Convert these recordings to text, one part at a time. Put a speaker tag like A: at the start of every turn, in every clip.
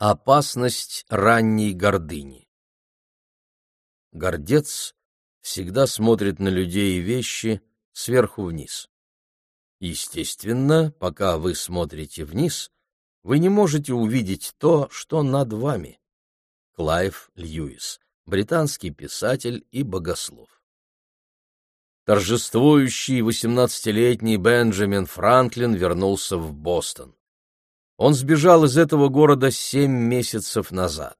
A: Опасность ранней гордыни Гордец всегда смотрит на людей и вещи сверху вниз. Естественно, пока вы смотрите вниз, вы не можете увидеть то, что над вами. Клайв Льюис, британский писатель и богослов. Торжествующий восемнадцатилетний Бенджамин Франклин вернулся в Бостон. Он сбежал из этого города семь месяцев назад.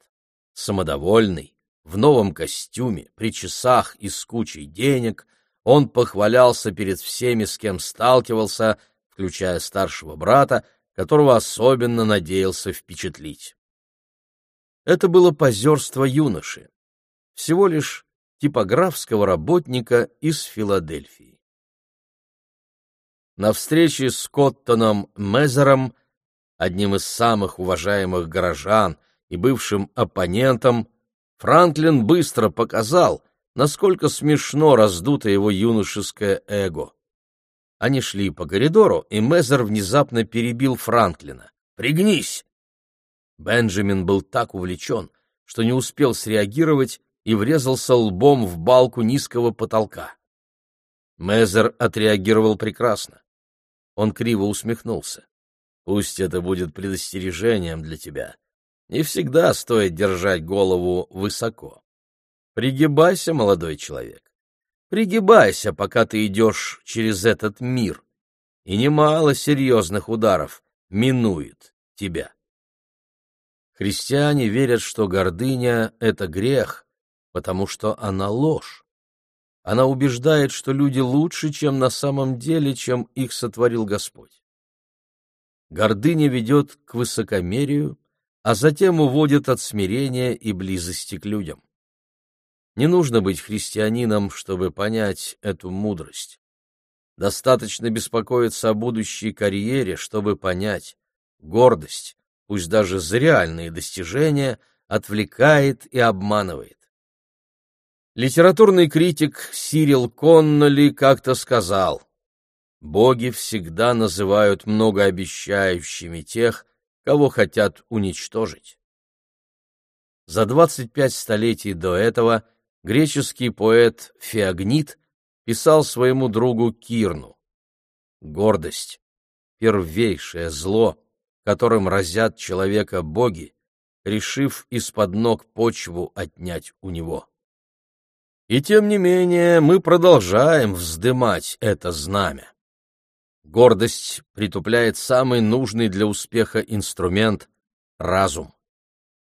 A: Самодовольный, в новом костюме, при часах и с кучей денег, он похвалялся перед всеми, с кем сталкивался, включая старшего брата, которого особенно надеялся впечатлить. Это было позерство юноши, всего лишь типографского работника из Филадельфии. На встрече с Коттоном Мезером, одним из самых уважаемых горожан и бывшим оппонентом, Франклин быстро показал, насколько смешно раздуто его юношеское эго. Они шли по коридору, и Мезер внезапно перебил Франклина. «Пригнись!» Бенджамин был так увлечен, что не успел среагировать и врезался лбом в балку низкого потолка. Мезер отреагировал прекрасно. Он криво усмехнулся. «Пусть это будет предостережением для тебя. Не всегда стоит держать голову высоко. Пригибайся, молодой человек. Пригибайся, пока ты идешь через этот мир, и немало серьезных ударов минует тебя». Христиане верят, что гордыня — это грех, потому что она ложь. Она убеждает, что люди лучше, чем на самом деле, чем их сотворил Господь. Гордыня ведет к высокомерию, а затем уводит от смирения и близости к людям. Не нужно быть христианином, чтобы понять эту мудрость. Достаточно беспокоиться о будущей карьере, чтобы понять, гордость, пусть даже за реальные достижения, отвлекает и обманывает. Литературный критик Сирил Конноли как-то сказал, «Боги всегда называют многообещающими тех, кого хотят уничтожить». За 25 столетий до этого греческий поэт Феогнит писал своему другу Кирну, «Гордость — первейшее зло, которым разят человека боги, решив из-под ног почву отнять у него». И тем не менее мы продолжаем вздымать это знамя. Гордость притупляет самый нужный для успеха инструмент — разум.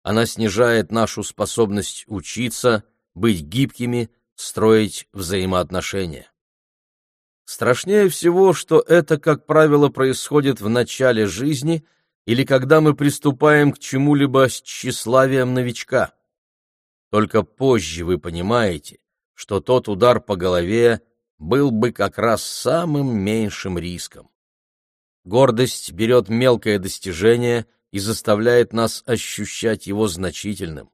A: Она снижает нашу способность учиться, быть гибкими, строить взаимоотношения. Страшнее всего, что это, как правило, происходит в начале жизни или когда мы приступаем к чему-либо с тщеславием новичка. Только позже вы понимаете, что тот удар по голове был бы как раз самым меньшим риском. Гордость берет мелкое достижение и заставляет нас ощущать его значительным.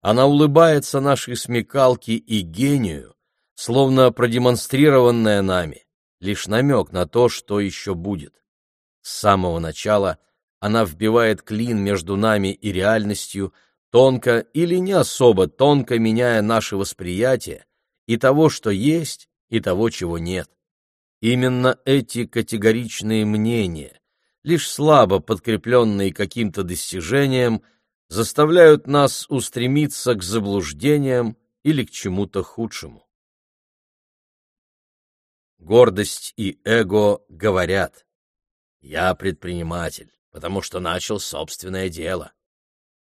A: Она улыбается нашей смекалке и гению, словно продемонстрированная нами, лишь намек на то, что еще будет. С самого начала она вбивает клин между нами и реальностью, тонко или не особо тонко меняя наше восприятие и того, что есть, и того, чего нет. Именно эти категоричные мнения, лишь слабо подкрепленные каким-то достижением, заставляют нас устремиться к заблуждениям или к чему-то худшему. Гордость и эго говорят «Я предприниматель, потому что начал собственное дело».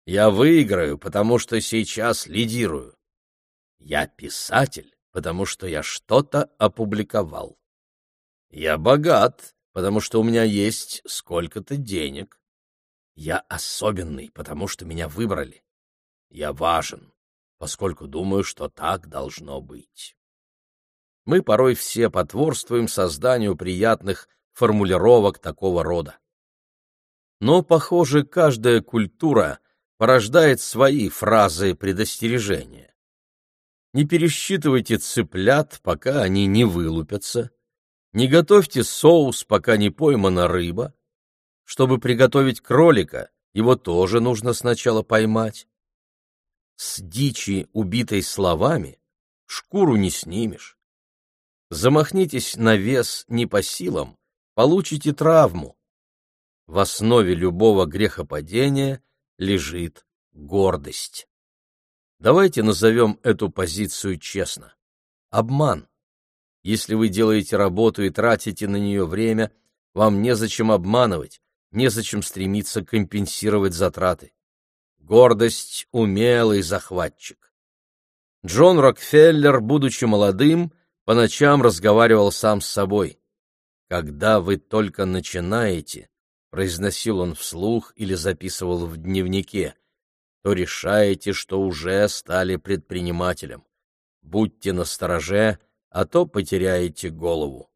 A: Я выиграю, потому что сейчас лидирую. Я писатель, потому что я что-то опубликовал. Я богат, потому что у меня есть сколько-то денег. Я особенный, потому что меня выбрали. Я важен, поскольку думаю, что так должно быть. Мы порой все потворствуем созданию приятных формулировок такого рода. Но, похоже, каждая культура порождает свои фразы предостережения. Не пересчитывайте цыплят, пока они не вылупятся. Не готовьте соус, пока не поймана рыба. Чтобы приготовить кролика, его тоже нужно сначала поймать. С дичи, убитой словами, шкуру не снимешь. Замахнитесь на вес не по силам, получите травму. В основе любого грехопадения лежит гордость. Давайте назовем эту позицию честно. Обман. Если вы делаете работу и тратите на нее время, вам незачем обманывать, незачем стремиться компенсировать затраты. Гордость — умелый захватчик. Джон Рокфеллер, будучи молодым, по ночам разговаривал сам с собой. «Когда вы только начинаете», — произносил он вслух или записывал в дневнике, то решаете, что уже стали предпринимателем. Будьте настороже, а то потеряете голову.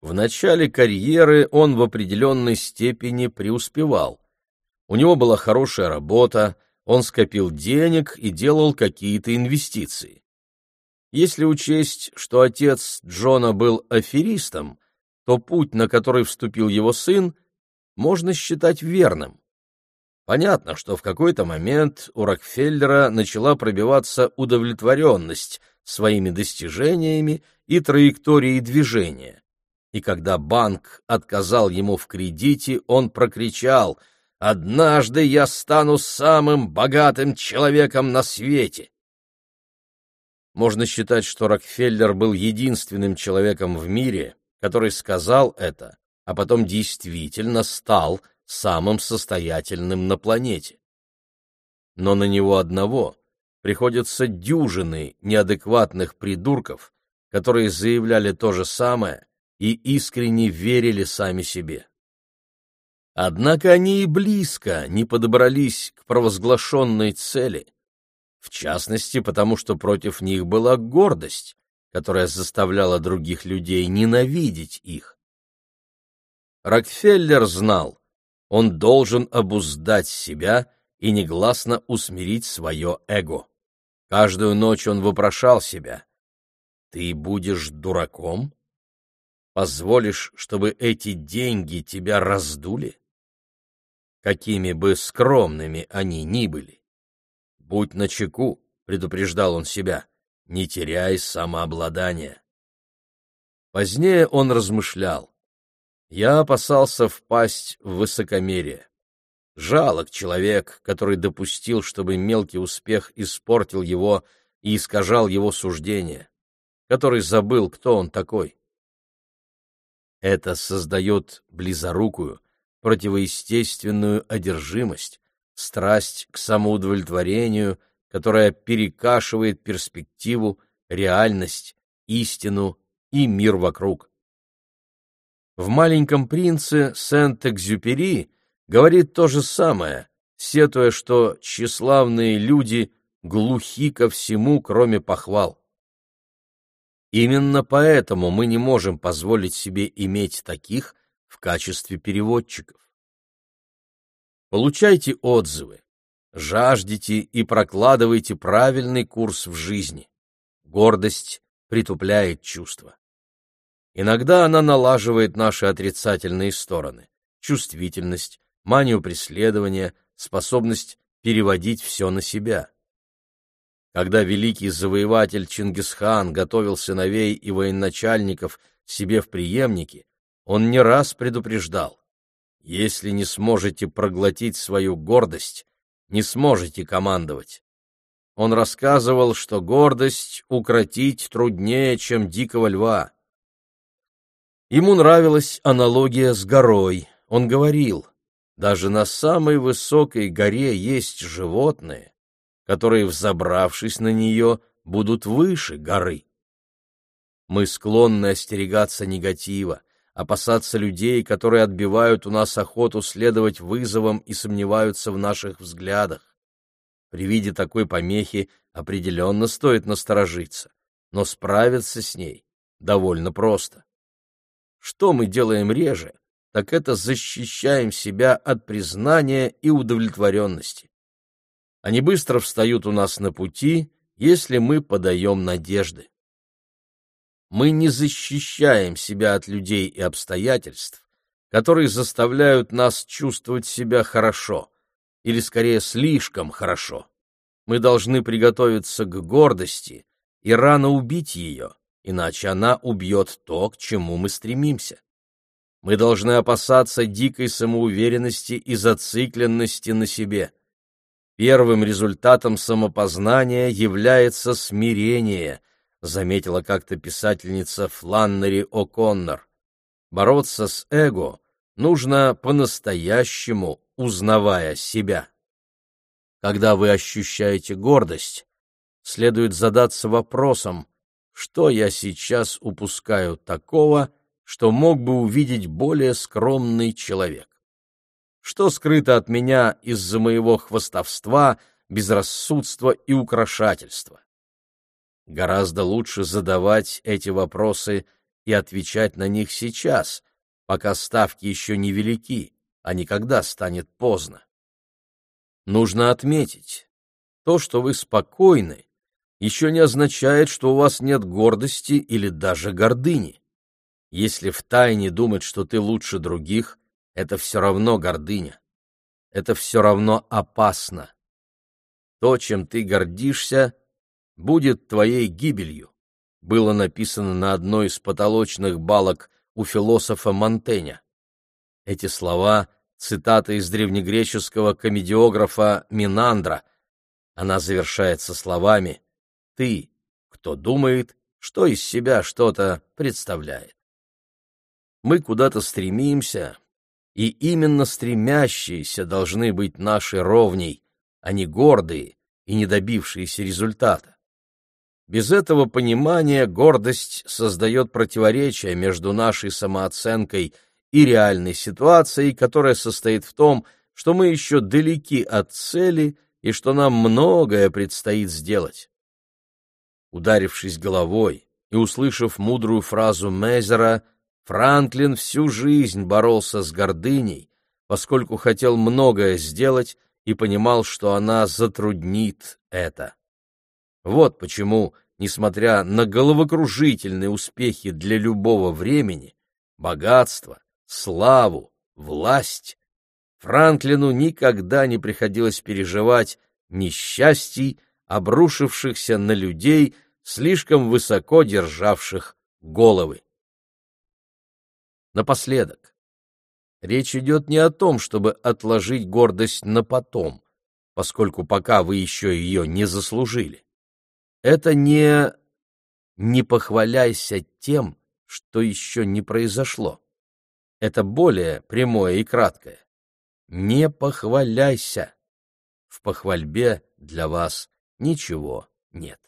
A: В начале карьеры он в определенной степени преуспевал. У него была хорошая работа, он скопил денег и делал какие-то инвестиции. Если учесть, что отец Джона был аферистом, то путь, на который вступил его сын, можно считать верным. Понятно, что в какой-то момент у Рокфеллера начала пробиваться удовлетворенность своими достижениями и траекторией движения. И когда банк отказал ему в кредите, он прокричал «Однажды я стану самым богатым человеком на свете!» Можно считать, что Рокфеллер был единственным человеком в мире, который сказал это, а потом действительно стал самым состоятельным на планете. Но на него одного приходятся дюжины неадекватных придурков, которые заявляли то же самое и искренне верили сами себе. Однако они и близко не подобрались к провозглашенной цели, в частности, потому что против них была гордость, которая заставляла других людей ненавидеть их. Рокфеллер знал, он должен обуздать себя и негласно усмирить свое эго. Каждую ночь он вопрошал себя, «Ты будешь дураком? Позволишь, чтобы эти деньги тебя раздули? Какими бы скромными они ни были. Будь начеку, — предупреждал он себя, — не теряй самообладания. Позднее он размышлял, я опасался впасть в высокомерие. Жалок человек, который допустил, чтобы мелкий успех испортил его и искажал его суждение, который забыл, кто он такой. Это создает близорукую, противоестественную одержимость, страсть к самоудовлетворению, которая перекашивает перспективу, реальность, истину и мир вокруг. В «Маленьком принце» Сент-Экзюпери говорит то же самое, сетуя, что тщеславные люди глухи ко всему, кроме похвал. Именно поэтому мы не можем позволить себе иметь таких в качестве переводчиков. Получайте отзывы, жаждите и прокладывайте правильный курс в жизни. Гордость притупляет чувства. Иногда она налаживает наши отрицательные стороны — чувствительность, манию преследования, способность переводить все на себя. Когда великий завоеватель Чингисхан готовил сыновей и военачальников себе в преемники, он не раз предупреждал, если не сможете проглотить свою гордость, не сможете командовать. Он рассказывал, что гордость укротить труднее, чем дикого льва. Ему нравилась аналогия с горой. Он говорил, даже на самой высокой горе есть животные, которые, взобравшись на нее, будут выше горы. Мы склонны остерегаться негатива, опасаться людей, которые отбивают у нас охоту следовать вызовам и сомневаются в наших взглядах. При виде такой помехи определенно стоит насторожиться, но справиться с ней довольно просто. Что мы делаем реже, так это защищаем себя от признания и удовлетворенности. Они быстро встают у нас на пути, если мы подаем надежды. Мы не защищаем себя от людей и обстоятельств, которые заставляют нас чувствовать себя хорошо, или скорее слишком хорошо. Мы должны приготовиться к гордости и рано убить ее, иначе она убьет то, к чему мы стремимся. Мы должны опасаться дикой самоуверенности и зацикленности на себе. Первым результатом самопознания является смирение, заметила как-то писательница Фланнери О'Коннор. Бороться с эго нужно по-настоящему, узнавая себя. Когда вы ощущаете гордость, следует задаться вопросом, что я сейчас упускаю такого, что мог бы увидеть более скромный человек. Что скрыто от меня из-за моего хвастовства, безрассудства и украшательства? Гораздо лучше задавать эти вопросы и отвечать на них сейчас, пока ставки еще не велики, а не когда станет поздно. Нужно отметить, то, что вы спокойны, еще не означает, что у вас нет гордости или даже гордыни. Если втайне думать, что ты лучше других, это все равно гордыня. Это все равно опасно. То, чем ты гордишься, будет твоей гибелью, было написано на одной из потолочных балок у философа Монтэня. Эти слова — цитата из древнегреческого комедиографа Минандра. Она завершается словами «Ты, кто думает, что из себя что-то представляет» мы куда-то стремимся, и именно стремящиеся должны быть наши ровней, а не гордые и не добившиеся результата. Без этого понимания гордость создает противоречие между нашей самооценкой и реальной ситуацией, которая состоит в том, что мы еще далеки от цели и что нам многое предстоит сделать. Ударившись головой и услышав мудрую фразу Мейзера Франклин всю жизнь боролся с гордыней, поскольку хотел многое сделать и понимал, что она затруднит это. Вот почему, несмотря на головокружительные успехи для любого времени, богатство, славу, власть, Франклину никогда не приходилось переживать несчастий, обрушившихся на людей, слишком высоко державших головы. Напоследок. Речь идет не о том, чтобы отложить гордость на потом, поскольку пока вы еще ее не заслужили. Это не «не похваляйся тем, что еще не произошло». Это более прямое и краткое. Не похваляйся. В похвальбе для вас ничего нет.